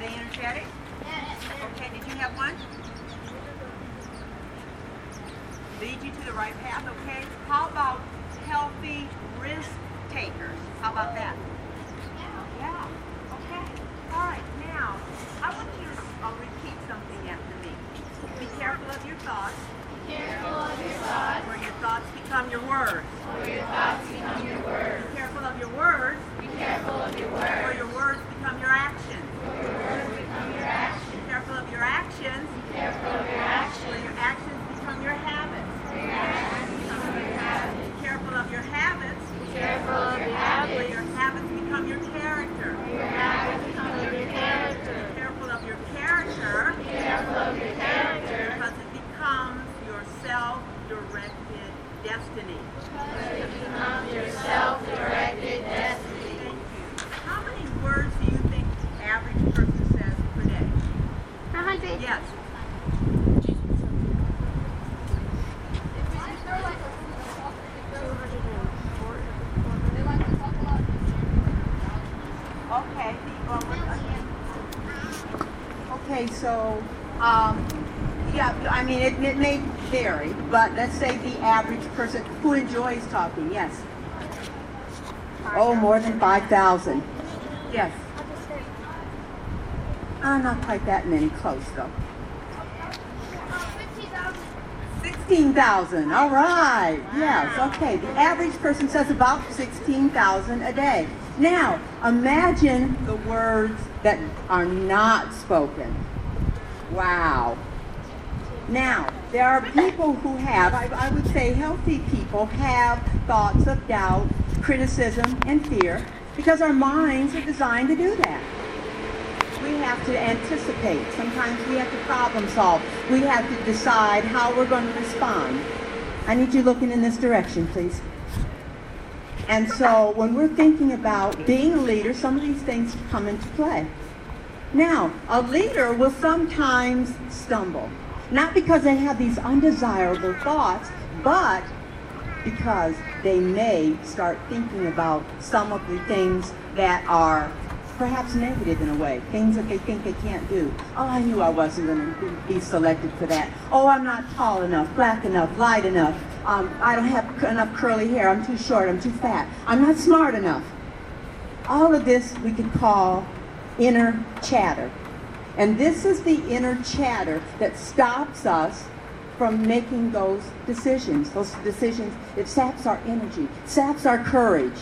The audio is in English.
they energetic? Okay, did you have one? Lead you to the right path, okay? How about healthy risk takers? How about that? Yeah, Yeah. okay. All right, now, I want you to uh, repeat something after me. Be careful of your thoughts. Be careful of your thoughts, Where your thoughts become your words. for your thoughts become your words. Be careful of your words. Be careful of your Where words, your words become your actions. for your words become your actions. Be careful of your actions. Be careful of your Where actions, your actions become your habits. for your actions become your habits. Be careful of your habits. Be careful of your Where habits, your habits become your character. your habits become your character. Be careful of your character. Be careful of your character, Because it becomes your self-directed destiny. because it your self-directed destiny. Thank you. How many words do you think the average person says per day? A hundred. Yes. Okay. Okay, so, um, yeah, I mean, it, it may vary, but let's say the average person who enjoys talking, yes. Oh, more than 5,000. Yes. Uh, not quite that many, close though. 16,000, all right. Yes, okay. The average person says about 16,000 a day. Now, imagine the words that are not spoken. Wow. Now, there are people who have, I, I would say healthy people have thoughts of doubt, criticism, and fear because our minds are designed to do that. We have to anticipate. Sometimes we have to problem solve. We have to decide how we're going to respond. I need you looking in this direction, please. And so when we're thinking about being a leader, some of these things come into play. Now, a leader will sometimes stumble. Not because they have these undesirable thoughts, but because they may start thinking about some of the things that are perhaps negative in a way, things that they think they can't do. Oh, I knew I wasn't going to be selected for that. Oh, I'm not tall enough, black enough, light enough. Um, I don't have enough curly hair. I'm too short. I'm too fat. I'm not smart enough. All of this we could call inner chatter. And this is the inner chatter that stops us from making those decisions. Those decisions, it saps our energy, saps our courage.